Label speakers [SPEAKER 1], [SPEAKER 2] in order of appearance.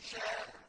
[SPEAKER 1] شاء